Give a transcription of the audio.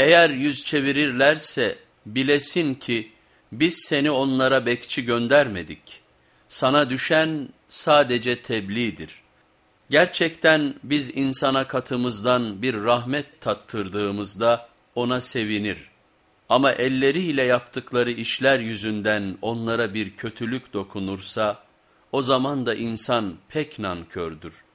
Eğer yüz çevirirlerse bilesin ki biz seni onlara bekçi göndermedik. Sana düşen sadece tebliğdir. Gerçekten biz insana katımızdan bir rahmet tattırdığımızda ona sevinir. Ama elleriyle yaptıkları işler yüzünden onlara bir kötülük dokunursa o zaman da insan pek nankördür.''